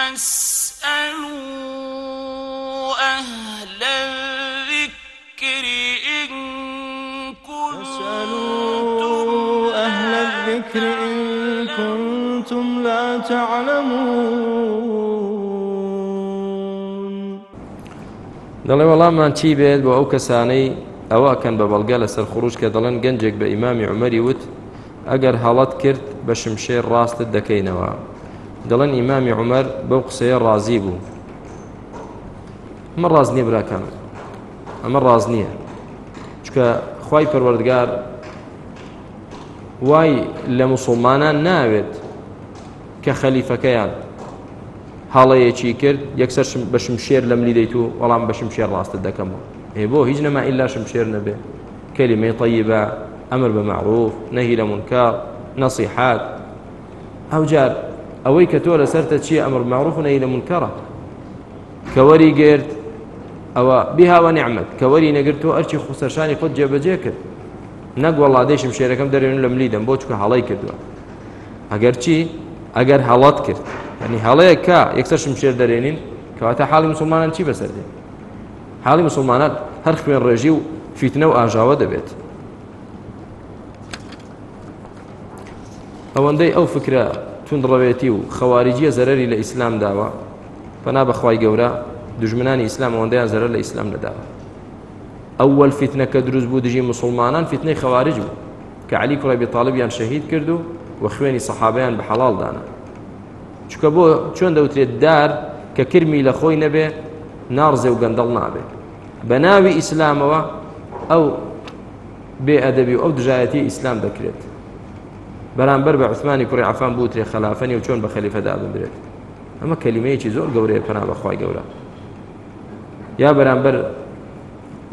فاسألوا أهل الذكر إن كنتم أهل الذكر إن كنتم لا تعلمون. دەڵێ وەڵاممان چی بێت بۆ ئەو کەسانەی ئەوەکەن بە بەڵگە لەسەر خروش کە دەڵێن گەنجێک بە ئیمامی عمەری وت. ئەگەر هەڵەت کرد بە شمشێر ڕاستت دەکەینەوە دەڵێن ئیمامی عمەر بەو قسەیە ڕازی بوو ئەمە ڕاز نییە براکەم ئەمە ڕاز نییە چکە خی پەروەردگار وای لە مسلمانان ناوێت کە خەلیفەکەیان. هەڵەیەکی کرد یەکسەر بە شمشێر لەم لی دەیت و وەڵام بە شمشێر ڕاستت دەکەمەوە هێ بۆ هیچ نەما ئیلا شمشێر نەبێ. کلمەی طیبە ئەمر معروف نەهی لە جار ئەوەی کە تۆ لەسەرتە چییە ئەمر نەهی لە منکەڕە کە وەری گرت ئەوە بیهاوە نیعممەد کە وەری نەگرت تۆ ئەرچی خوسەرشانی خۆت جێبەجێ کرد. نەک وەڵادەی شمشێرەکەم دەرێن لە ملی دەم بۆ چکە هەڵی کردووە. ئەگەر چی؟ ئەگەر هەڵات کرد. ینی هەڵەیە کا یەکسەر شمشێر دەرێنین کەواتە حاڵی مسلمانان چی بەسەر دێ؟ حاڵی مسلمانان هەر خوێن ڕێژی و فیتنە و ئاژاوە دەبێت. ئەوەندەی ئەو فکرە توندڕەوێتی و خەواریجیە زەرری لە ئیسلام داوە. پنا بەخوای گەورە دژمنانی ئیسلام ئەوەندەیان زەرەر لە ئیسلام نەداوە ئەوەل فیتنە کە دروست بوو دژی مسلمانان فیتنەی خەوارج بوو. کە علی کوڕی بی طالبیان شەهید کرد و و خوێنی سەحابەیان بە حەڵال دانا. چکە بۆ چۆن دەوترێت دار کە کرمی لە خۆی نەبێ نارزێ و گەندەڵ نابێ. بە ناوی ئیسلامەوە ئەو بێ ئەدەبی و ئەو دژایەتی ئیسلام دەکرێت. بەرامبەر بە عثمانی کوڕی عفان بوترێ خلافەنی و چۆن بە خەلیفەدا ببرێت ئەمە کەلیمەیەکی زۆر گەورەیە پنا بەخوای گەورە. یا بەرامبەر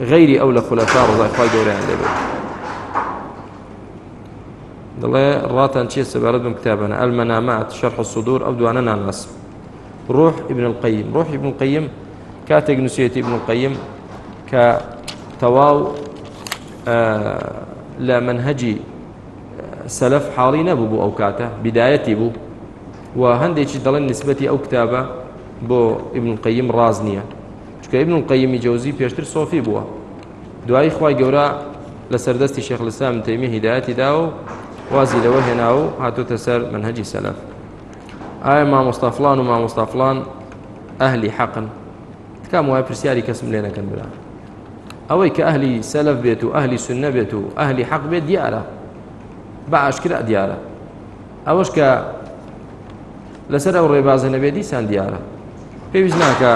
غەیری ئەو لە خولەفا ڕزای خوای گەورەیان دەبێت. دەڵێ ڕاتان چیە سەبارەت بم کتابانە ئەلمەنامات شەرح الصدور ئەو دوانە ناناس ڕوح ابن القيم ڕوح ابن القيم کاتێک نووسێتی ابن القيم کە تەواو آه، لە سەلف حاڵی نەبوو بۆ ئەو کاتە بدایەتی بوو و هەندێکی دەڵێن نسبەتی بۆ ابن القيم ڕاز نییە چکە ابن القيمی جەوزی پێشتر سۆفی بووە. دوایی خی گەورە لە سەردەستی شێخ لەسام تەیمی هیدایەتی دا و وازی لەوە هێنا و هاتوتە سەر منهجی سەلف. ئایا مامۆستافلان و مامۆستافلان ئەهلی حەقن؟ تکام وای پرسیاری کەسم لێ نەکەن برا. ئەوەی کە ئەهلی سەلف بێت و ئەهلی سنە بێت و ئەهلی بە ئاشکرا دیارە ئەوەش کە لەسەر ئەو ڕێبازە نەبێت دیسان دیارە پێویست ناکە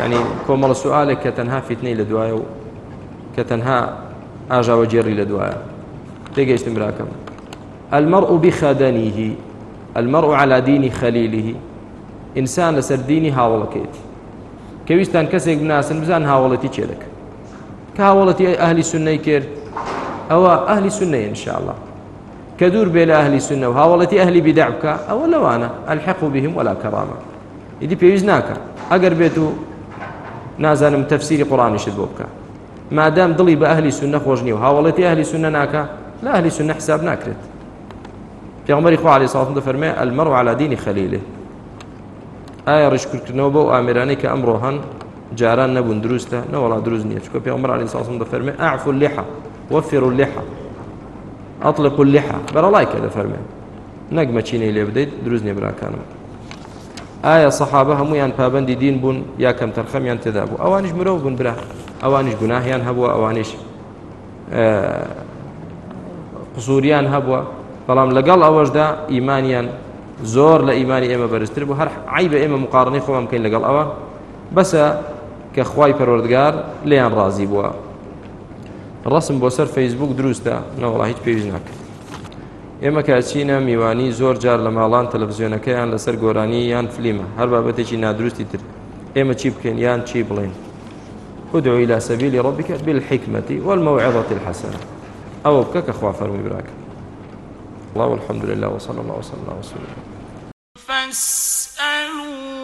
ینی کۆمەڵە سوالێک کە تەنها فیتنەی لە دوایە و کە تەنها ئاژاوە جێڕی لە دوایە تێگەیشتم براکەم المرء بخدنه المرء على دين خليله ئینسان لەسەر دینی هاوڵەکەیت کەویستان کەسێک بناسن بزان هاوڵەتی چێ دەکە کە هاوڵەتی ئەهلی سنەی کرد؟ ئەوە ئەهلی سنەیە انشاءالله. کە دوور بێ لە ئەهلی سنە و هاوڵەتی ئەهلی بیدع بکە ئەوە لەوانە ألحق بهم ولا كرامة. ئیدی پێویست ناکە ئەگەر بێت و نازانم تەفسیری قڕانیشت بۆ بکە مادام دڵی بە ئەهلی سنە خۆش نیە و هاوڵەتی ئەهلی سنە ناکە لا ئەهلی سنە حساب ناکرێت پێغمبەری خوا علیه الصلاة والسلام دەفەرمێ المرء على دين خليله بۆ ئامرانەی کە ئەمڕۆ هەن جاران نەبوون دروستە نەوەڵا دروست نییە چکە پێغمبەر علیه الصلاة والسلام دەفەرمێ اعفوا اللحى وفروا اللحى. اطلقوا اللحى. بەرەڵای کە دەفەرمێ نەک مەچینەی لێ بدەیت دروست نییە براکانم ئایا سەحابە هەمویان پابندی دین بوون یا کەم تەرخەمیان تێدا بوو ئەوانیش مرۆڤ بوون برا. ئەوانیش گوناهیان هەبووە ئەوانیش قسووریان هەبووە بەڵام لەگەڵ ئەوەشدا ئیمانیان زۆر لە ئیمانی ئێمە بەرزتر بوو هەر عیبە ئێمە مقارنەی خۆمان بکەین لەگەڵ ئەوە بەسە کە خوای پەروەردگار لێیان ڕازی بووە ڕسم بۆ سەر فەیسبوک دروستە نەوەڵا هیچ پێویست ناکرێت ئێمە کاچینە میوانی زۆر جار لە ماڵان تەلەڤزیۆنەکەیان لەسەر گۆرانی یان فلیمە هەر بابەتێکی نادروستی تر. ئێمە چی بکەین؟ یان چی بڵێن ادعو إلى سبيل ربك بالحكمة والموعظة الحسنة. أو بكك أخوة فرمي براك الله والحمد لله وصلى الله وسلم على رسول الله. فاسألوا